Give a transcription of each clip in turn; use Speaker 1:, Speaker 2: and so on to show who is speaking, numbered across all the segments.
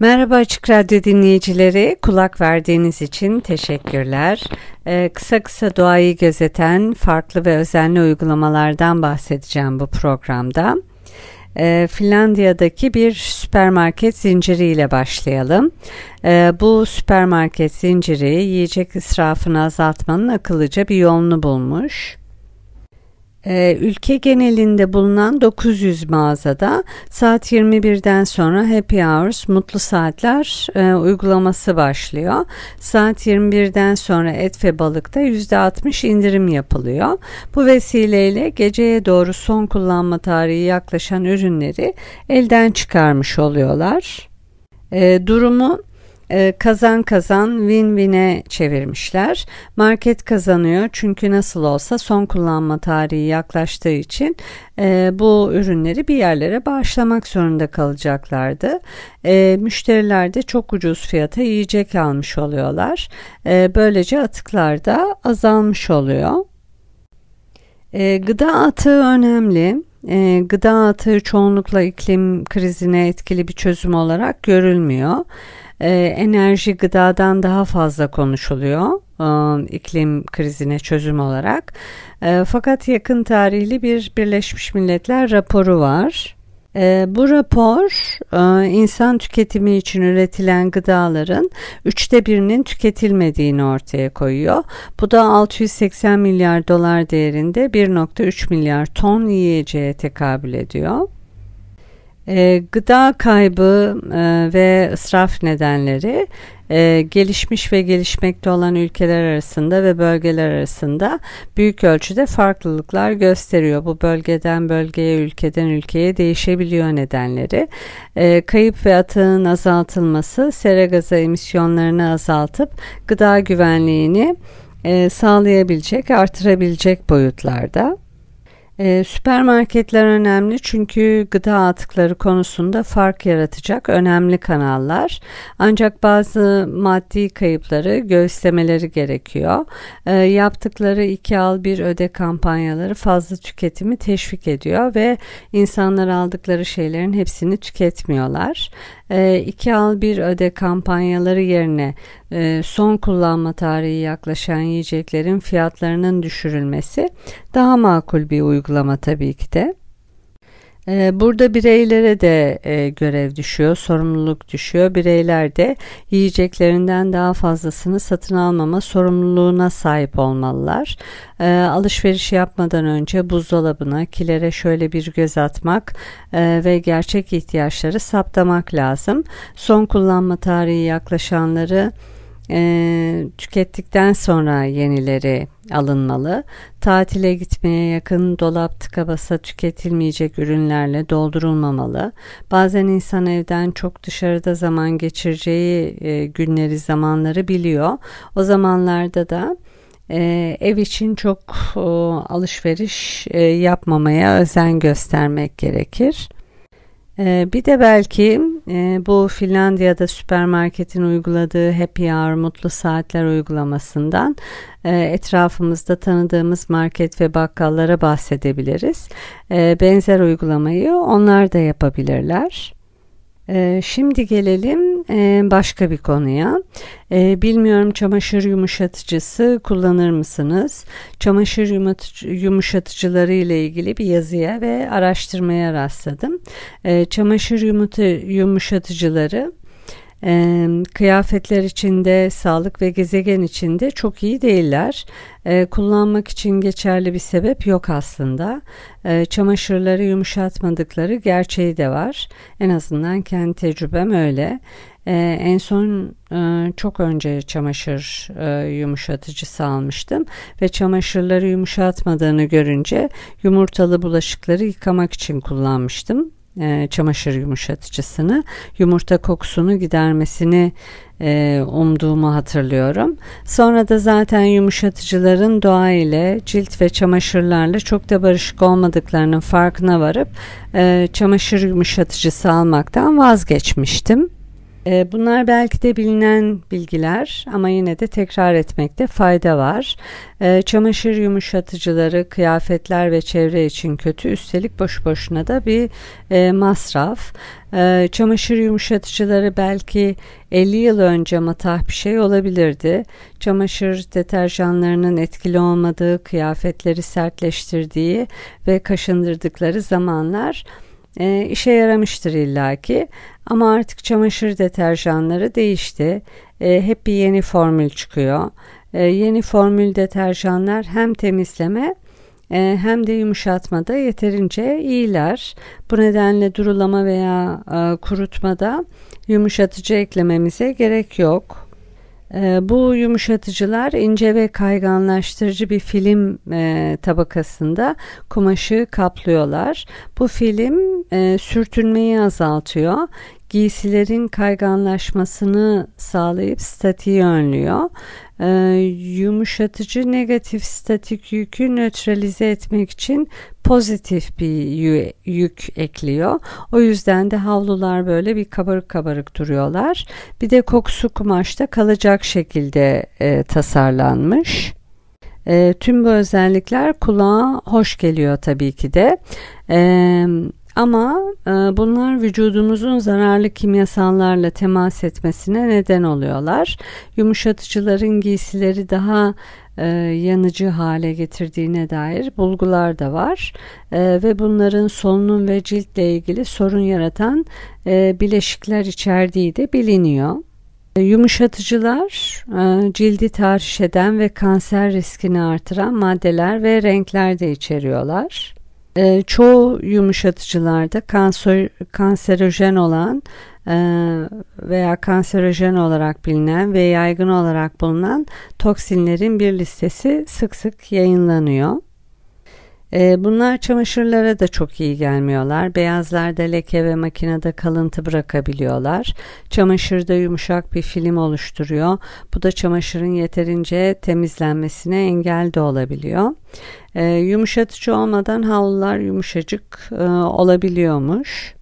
Speaker 1: Merhaba Açık Radyo dinleyicileri, kulak verdiğiniz için teşekkürler. Ee, kısa kısa doğayı gözeten farklı ve özenli uygulamalardan bahsedeceğim bu programda. Ee, Finlandiya'daki bir süpermarket zinciriyle başlayalım. Ee, bu süpermarket zinciri yiyecek israfını azaltmanın akıllıca bir yolunu bulmuş. Ee, ülke genelinde bulunan 900 mağazada saat 21'den sonra Happy Hours Mutlu Saatler e, uygulaması başlıyor. Saat 21'den sonra et ve balıkta %60 indirim yapılıyor. Bu vesileyle geceye doğru son kullanma tarihi yaklaşan ürünleri elden çıkarmış oluyorlar. E, durumu e, kazan kazan win-win'e çevirmişler. Market kazanıyor çünkü nasıl olsa son kullanma tarihi yaklaştığı için e, bu ürünleri bir yerlere bağışlamak zorunda kalacaklardı. E, müşteriler de çok ucuz fiyata yiyecek almış oluyorlar. E, böylece atıklar da azalmış oluyor. Gıda atığı önemli. Gıda atığı çoğunlukla iklim krizine etkili bir çözüm olarak görülmüyor e, enerji gıdadan daha fazla konuşuluyor e, iklim krizine çözüm olarak. E, fakat yakın tarihli bir Birleşmiş Milletler raporu var. E, bu rapor e, insan tüketimi için üretilen gıdaların üçte birinin tüketilmediğini ortaya koyuyor. Bu da 680 milyar dolar değerinde 1.3 milyar ton yiyeceğe tekabül ediyor. E, gıda kaybı e, ve ısraf nedenleri e, gelişmiş ve gelişmekte olan ülkeler arasında ve bölgeler arasında büyük ölçüde farklılıklar gösteriyor. Bu bölgeden bölgeye, ülkeden ülkeye değişebiliyor nedenleri. E, kayıp ve atığın azaltılması sera gazı emisyonlarını azaltıp gıda güvenliğini e, sağlayabilecek, artırabilecek boyutlarda. E, süpermarketler önemli çünkü gıda atıkları konusunda fark yaratacak önemli kanallar. Ancak bazı maddi kayıpları göğüslemeleri gerekiyor. E, yaptıkları iki al bir öde kampanyaları fazla tüketimi teşvik ediyor ve insanlar aldıkları şeylerin hepsini tüketmiyorlar. E, iki al bir öde kampanyaları yerine son kullanma tarihi yaklaşan yiyeceklerin fiyatlarının düşürülmesi daha makul bir uygulama tabii ki de. Ee, burada bireylere de e, görev düşüyor, sorumluluk düşüyor. Bireyler de yiyeceklerinden daha fazlasını satın almama sorumluluğuna sahip olmalılar. Ee, alışveriş yapmadan önce buzdolabına, kilere şöyle bir göz atmak e, ve gerçek ihtiyaçları saptamak lazım. Son kullanma tarihi yaklaşanları e, tükettikten sonra yenileri alınmalı. Tatile gitmeye yakın dolap tıka basa tüketilmeyecek ürünlerle doldurulmamalı. Bazen insan evden çok dışarıda zaman geçireceği e, günleri zamanları biliyor. O zamanlarda da e, ev için çok e, alışveriş e, yapmamaya özen göstermek gerekir. Ee, bir de belki e, bu Finlandiya'da süpermarketin uyguladığı Happy Hour Mutlu Saatler uygulamasından e, etrafımızda tanıdığımız market ve bakkallara bahsedebiliriz. E, benzer uygulamayı onlar da yapabilirler. Ee, şimdi gelelim e, başka bir konuya. Ee, bilmiyorum çamaşır yumuşatıcısı kullanır mısınız? Çamaşır yumuşatıcıları ile ilgili bir yazıya ve araştırmaya rastladım. Ee, çamaşır yumuşatıcıları e, kıyafetler içinde, sağlık ve gezegen içinde çok iyi değiller. E, kullanmak için geçerli bir sebep yok aslında. E, çamaşırları yumuşatmadıkları gerçeği de var. En azından kendi tecrübem öyle. Ee, en son e, çok önce çamaşır e, yumuşatıcısı almıştım ve çamaşırları yumuşatmadığını görünce yumurtalı bulaşıkları yıkamak için kullanmıştım. E, çamaşır yumuşatıcısını. Yumurta kokusunu gidermesini e, umduğumu hatırlıyorum. Sonra da zaten yumuşatıcıların doğa ile cilt ve çamaşırlarla çok da barışık olmadıklarının farkına varıp e, çamaşır yumuşatıcısı almaktan vazgeçmiştim. Ee, bunlar belki de bilinen bilgiler ama yine de tekrar etmekte fayda var. Ee, çamaşır yumuşatıcıları, kıyafetler ve çevre için kötü. Üstelik boş boşuna da bir e, masraf. Ee, çamaşır yumuşatıcıları belki 50 yıl önce matah bir şey olabilirdi. Çamaşır deterjanlarının etkili olmadığı, kıyafetleri sertleştirdiği ve kaşındırdıkları zamanlar e, işe yaramıştır illaki ama artık çamaşır deterjanları değişti. E, hep bir yeni formül çıkıyor. E, yeni formül deterjanlar hem temizleme e, hem de yumuşatmada yeterince iyiler. Bu nedenle durulama veya e, kurutmada yumuşatıcı eklememize gerek yok. Ee, bu yumuşatıcılar ince ve kayganlaştırıcı bir film e, tabakasında kumaşı kaplıyorlar. Bu film e, sürtünmeyi azaltıyor giysilerin kayganlaşmasını sağlayıp statiği önlüyor. Ee, yumuşatıcı negatif statik yükü nötralize etmek için pozitif bir yük ekliyor. O yüzden de havlular böyle bir kabarık kabarık duruyorlar. Bir de kokusu kumaşta kalacak şekilde e, tasarlanmış. E, tüm bu özellikler kulağa hoş geliyor tabii ki de. E, ama e, bunlar vücudumuzun zararlı kimyasallarla temas etmesine neden oluyorlar. Yumuşatıcıların giysileri daha e, yanıcı hale getirdiğine dair bulgular da var e, ve bunların solunum ve ciltle ilgili sorun yaratan e, bileşikler içerdiği de biliniyor. E, yumuşatıcılar e, cildi tahriş eden ve kanser riskini artıran maddeler ve renkler de içeriyorlar. E, çoğu yumuşatıcılarda kanser, kanserojen olan e, veya kanserojen olarak bilinen ve yaygın olarak bulunan toksinlerin bir listesi sık sık yayınlanıyor. E, bunlar çamaşırlara da çok iyi gelmiyorlar. Beyazlarda leke ve makinede kalıntı bırakabiliyorlar. Çamaşırda yumuşak bir film oluşturuyor. Bu da çamaşırın yeterince temizlenmesine engel de olabiliyor. E, yumuşatıcı olmadan havlular yumuşacık e, olabiliyormuş.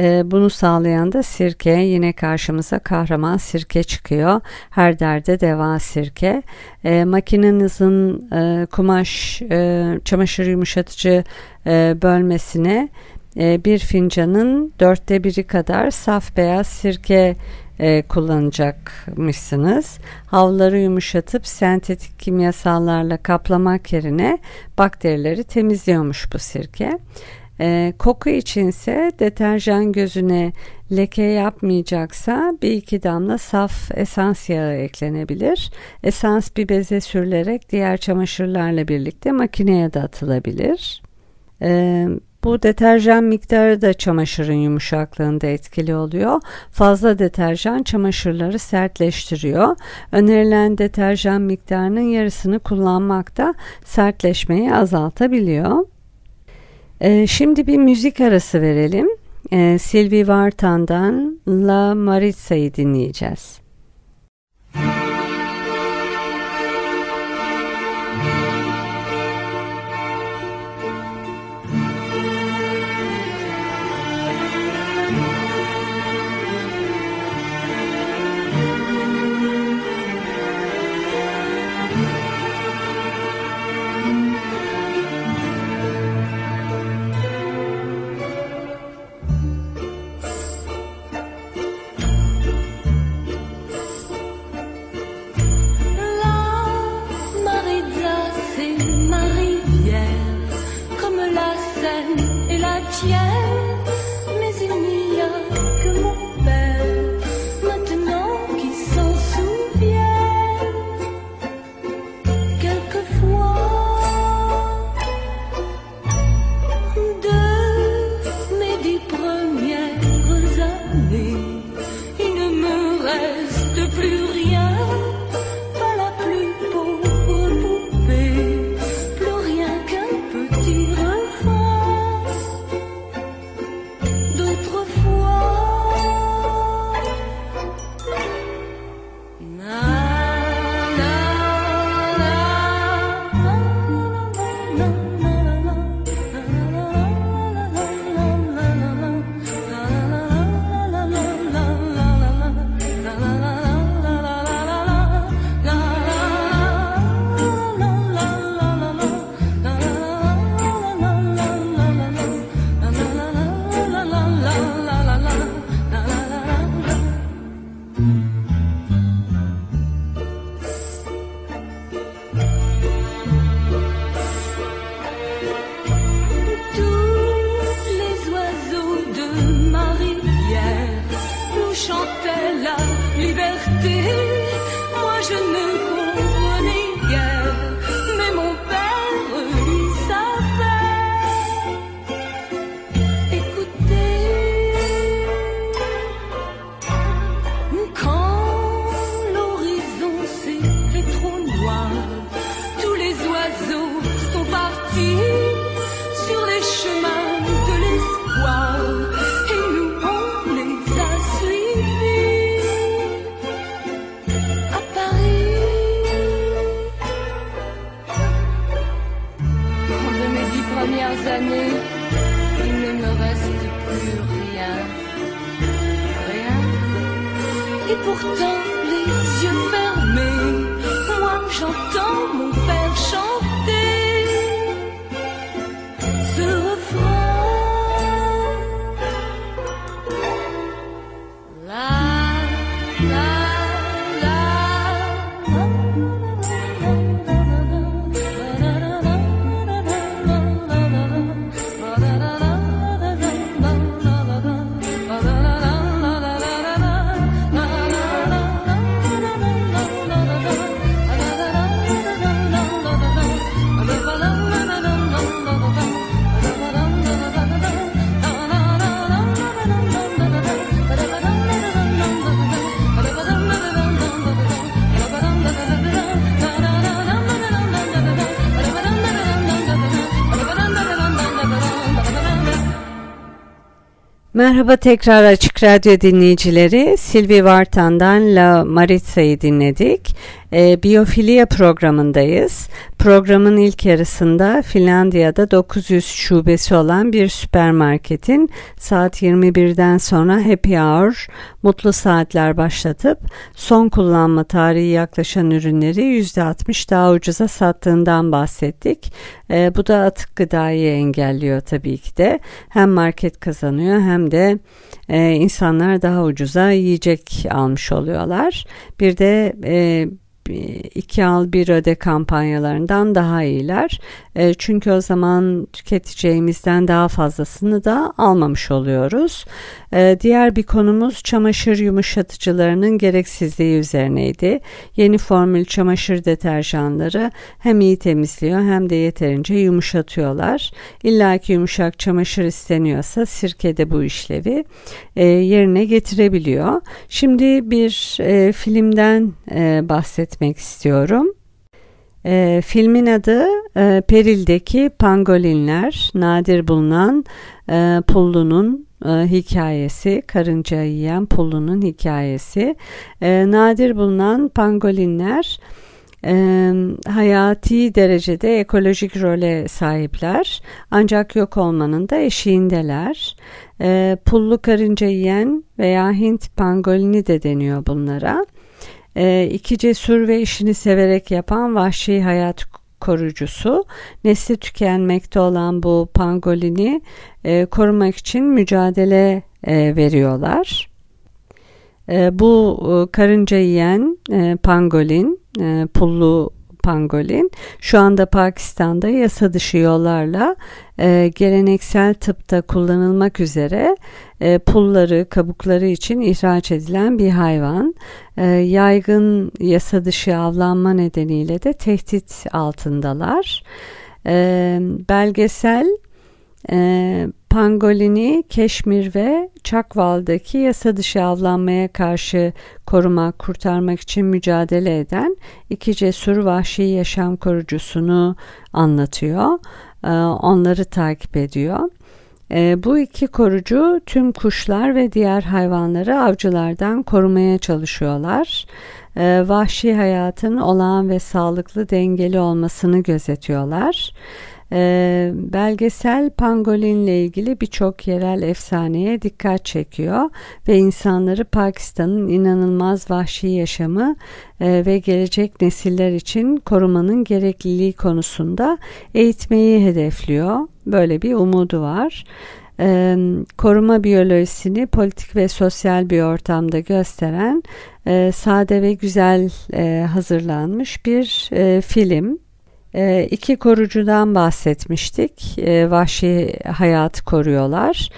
Speaker 1: E, bunu sağlayan da sirke. Yine karşımıza kahraman sirke çıkıyor. Her derde deva sirke. E, makinenizin e, kumaş e, çamaşır yumuşatıcı e, bölmesine bir fincanın dörtte biri kadar saf beyaz sirke e, kullanacakmışsınız. Havları yumuşatıp sentetik kimyasallarla kaplamak yerine bakterileri temizliyormuş bu sirke. E, koku içinse deterjan gözüne leke yapmayacaksa bir iki damla saf esans yağı eklenebilir. Esans bir beze sürülerek diğer çamaşırlarla birlikte makineye de atılabilir. E, bu deterjan miktarı da çamaşırın yumuşaklığında etkili oluyor. Fazla deterjan çamaşırları sertleştiriyor. Önerilen deterjan miktarının yarısını kullanmak da sertleşmeyi azaltabiliyor. Ee, şimdi bir müzik arası verelim. Ee, Sylvie Vartan'dan La Maritsa'yı dinleyeceğiz.
Speaker 2: la scène et la tienne, mais il n'y a que mon et pourtant les yeux fermés, moi j'entends mon père.
Speaker 1: Merhaba tekrar Açık Radyo dinleyicileri. Silvi Vartan'dan La Maritsa'yı dinledik. E, Biyofilya programındayız. Programın ilk yarısında Finlandiya'da 900 şubesi olan bir süpermarketin saat 21'den sonra happy hour, mutlu saatler başlatıp son kullanma tarihi yaklaşan ürünleri %60 daha ucuza sattığından bahsettik. E, bu da atık gıdayı engelliyor tabii ki de. Hem market kazanıyor hem de e, insanlar daha ucuza yiyecek almış oluyorlar. Bir de e, iki al bir öde kampanyalarından daha iyiler. E, çünkü o zaman tüketeceğimizden daha fazlasını da almamış oluyoruz. E, diğer bir konumuz çamaşır yumuşatıcılarının gereksizliği üzerineydi. Yeni formül çamaşır deterjanları hem iyi temizliyor hem de yeterince yumuşatıyorlar. İlla ki yumuşak çamaşır isteniyorsa sirke de bu işlevi e, yerine getirebiliyor. Şimdi bir e, filmden e, bahsetmek istiyorum. E, filmin adı e, Peril'deki Pangolinler, nadir bulunan e, pullunun e, hikayesi, karınca yiyen pullunun hikayesi. E, nadir bulunan pangolinler e, hayati derecede ekolojik role sahipler ancak yok olmanın da eşiğindeler. E, pullu karınca yiyen veya Hint pangolini de deniyor bunlara. E, iki cesur ve işini severek yapan vahşi hayat koruyucusu. Nesli tükenmekte olan bu pangolini e, korumak için mücadele e, veriyorlar. E, bu e, karınca yiyen e, pangolin, e, pullu pangolin şu anda Pakistan'da yasa dışı yollarla e, geleneksel tıpta kullanılmak üzere e, pulları, kabukları için ihraç edilen bir hayvan. E, yaygın yasa dışı avlanma nedeniyle de tehdit altındalar. E, belgesel e, pangolini Keşmir ve Çakval'daki yasa dışı avlanmaya karşı korumak, kurtarmak için mücadele eden iki cesur vahşi yaşam korucusunu anlatıyor. E, onları takip ediyor. E, bu iki korucu tüm kuşlar ve diğer hayvanları avcılardan korumaya çalışıyorlar. E, vahşi hayatın olağan ve sağlıklı dengeli olmasını gözetiyorlar. E, belgesel pangolinle ilgili birçok yerel efsaneye dikkat çekiyor ve insanları Pakistan'ın inanılmaz vahşi yaşamı e, ve gelecek nesiller için korumanın gerekliliği konusunda eğitmeyi hedefliyor. Böyle bir umudu var. Ee, koruma biyolojisini politik ve sosyal bir ortamda gösteren e, sade ve güzel e, hazırlanmış bir e, film. E, iki korucudan bahsetmiştik. E, vahşi hayatı koruyorlar.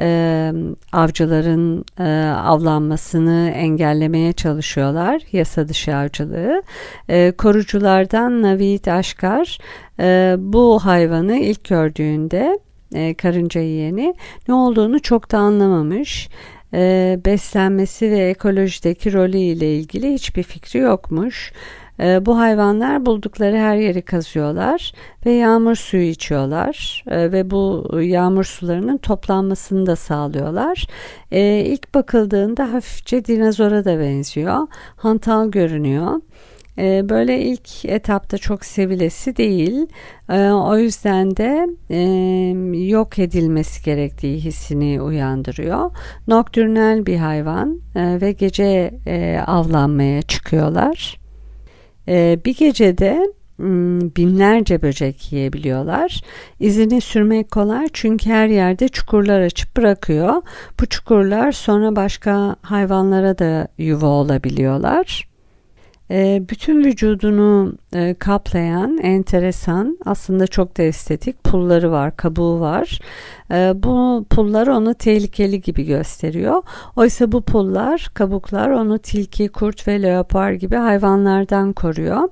Speaker 1: E, avcıların e, avlanmasını engellemeye çalışıyorlar. Yasa dışı avcılığı. E, koruculardan Navid Aşkar e, bu hayvanı ilk gördüğünde e, karınca yiyeni ne olduğunu çok da anlamamış. E, beslenmesi ve ekolojideki rolü ile ilgili hiçbir fikri yokmuş. E, bu hayvanlar buldukları her yeri kazıyorlar ve yağmur suyu içiyorlar e, ve bu yağmur sularının toplanmasını da sağlıyorlar. E, ilk bakıldığında hafifçe dinozora da benziyor. Hantal görünüyor. Böyle ilk etapta çok sevilesi değil. O yüzden de yok edilmesi gerektiği hissini uyandırıyor. Noktürnel bir hayvan e, ve gece e, avlanmaya çıkıyorlar. E, bir gecede Hmm, binlerce böcek yiyebiliyorlar. İzini sürmek kolay çünkü her yerde çukurlar açıp bırakıyor. Bu çukurlar sonra başka hayvanlara da yuva olabiliyorlar. Ee, bütün vücudunu e, kaplayan enteresan aslında çok da estetik pulları var kabuğu var. Ee, bu pullar onu tehlikeli gibi gösteriyor. Oysa bu pullar kabuklar onu tilki kurt ve leopar gibi hayvanlardan koruyor.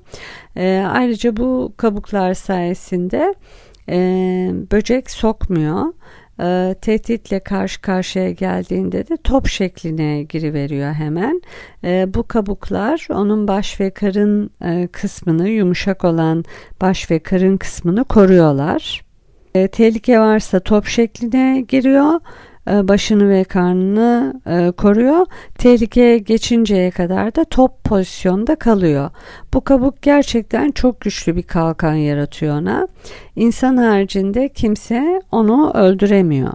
Speaker 1: Ee, ayrıca bu kabuklar sayesinde e, böcek sokmuyor e, tehditle karşı karşıya geldiğinde de top şekline giriveriyor hemen. E, bu kabuklar onun baş ve karın e, kısmını yumuşak olan baş ve karın kısmını koruyorlar. E, tehlike varsa top şekline giriyor başını ve karnını e, koruyor. Tehlike geçinceye kadar da top pozisyonda kalıyor. Bu kabuk gerçekten çok güçlü bir kalkan yaratıyor ona. İnsan haricinde kimse onu öldüremiyor.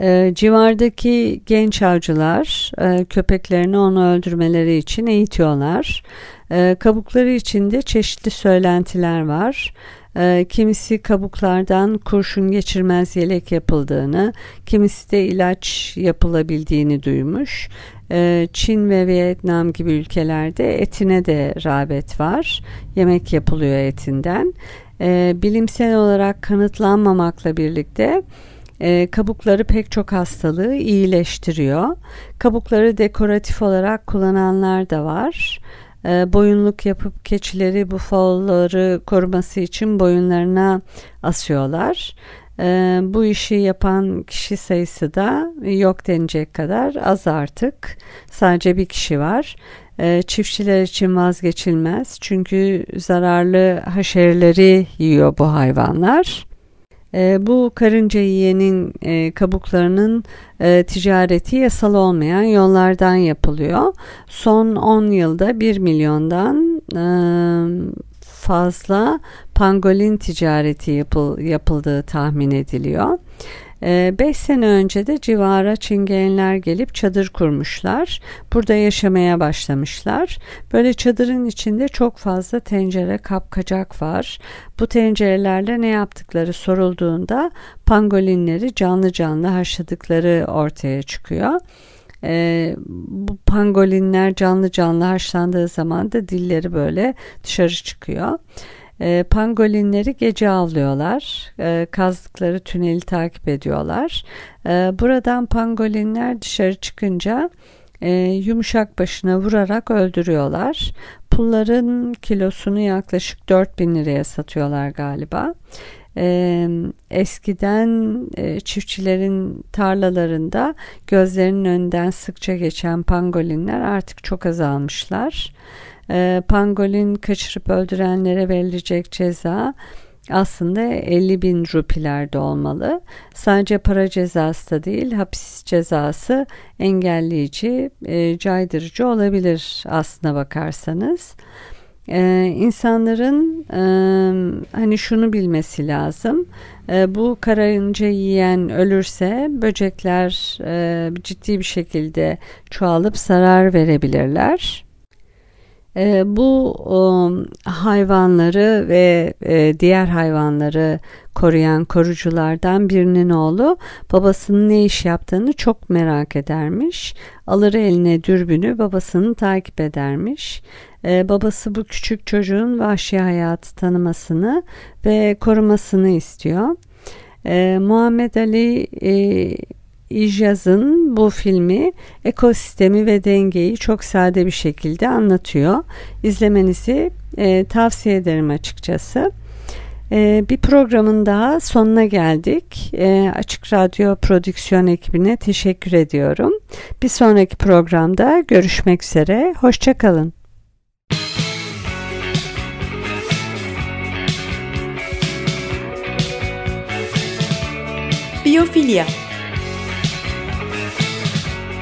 Speaker 1: E, civardaki genç avcılar e, köpeklerini onu öldürmeleri için eğitiyorlar. E, kabukları içinde çeşitli söylentiler var. E, kimisi kabuklardan kurşun geçirmez yelek yapıldığını, kimisi de ilaç yapılabildiğini duymuş. E, Çin ve Vietnam gibi ülkelerde etine de rağbet var. Yemek yapılıyor etinden. E, bilimsel olarak kanıtlanmamakla birlikte e, kabukları pek çok hastalığı iyileştiriyor. Kabukları dekoratif olarak kullananlar da var. E, boyunluk yapıp keçileri, bufalları koruması için boyunlarına asıyorlar. E, bu işi yapan kişi sayısı da yok denecek kadar az artık. Sadece bir kişi var. E, çiftçiler için vazgeçilmez çünkü zararlı haşereleri yiyor bu hayvanlar. E, bu karınca yiyenin e, kabuklarının e, ticareti yasal olmayan yollardan yapılıyor. Son 10 yılda 1 milyondan e, fazla pangolin ticareti yapıl, yapıldığı tahmin ediliyor. 5 ee, sene önce de civara çingeneler gelip çadır kurmuşlar. Burada yaşamaya başlamışlar. Böyle çadırın içinde çok fazla tencere kapkacak var. Bu tencerelerle ne yaptıkları sorulduğunda pangolinleri canlı canlı haşladıkları ortaya çıkıyor. E, bu pangolinler canlı canlı haşlandığı zaman da dilleri böyle dışarı çıkıyor. E, pangolinleri gece avlıyorlar. E, kazdıkları tüneli takip ediyorlar. E, buradan pangolinler dışarı çıkınca e, yumuşak başına vurarak öldürüyorlar. Pulların kilosunu yaklaşık 4000 liraya satıyorlar galiba. Ee, eskiden e, çiftçilerin tarlalarında gözlerinin önünden sıkça geçen pangolinler artık çok azalmışlar e, pangolin kaçırıp öldürenlere verilecek ceza aslında 50 bin rupilerde olmalı. Sadece para cezası da değil hapis cezası engelleyici, e, caydırıcı olabilir aslına bakarsanız. Ee, insanların e, hani şunu bilmesi lazım. E, bu karınca yiyen ölürse böcekler e, ciddi bir şekilde çoğalıp zarar verebilirler. E, bu e, hayvanları ve e, diğer hayvanları koruyan koruculardan birinin oğlu babasının ne iş yaptığını çok merak edermiş. Alır eline dürbünü babasını takip edermiş. Ee, babası bu küçük çocuğun vahşi hayatı tanımasını ve korumasını istiyor. Ee, Muhammed Ali e, İjaz'ın bu filmi ekosistemi ve dengeyi çok sade bir şekilde anlatıyor. İzlemenizi e, tavsiye ederim açıkçası. E, bir programın daha sonuna geldik. E, Açık Radyo Prodüksiyon ekibine teşekkür ediyorum. Bir sonraki programda görüşmek üzere. Hoşçakalın.
Speaker 3: Biyofilya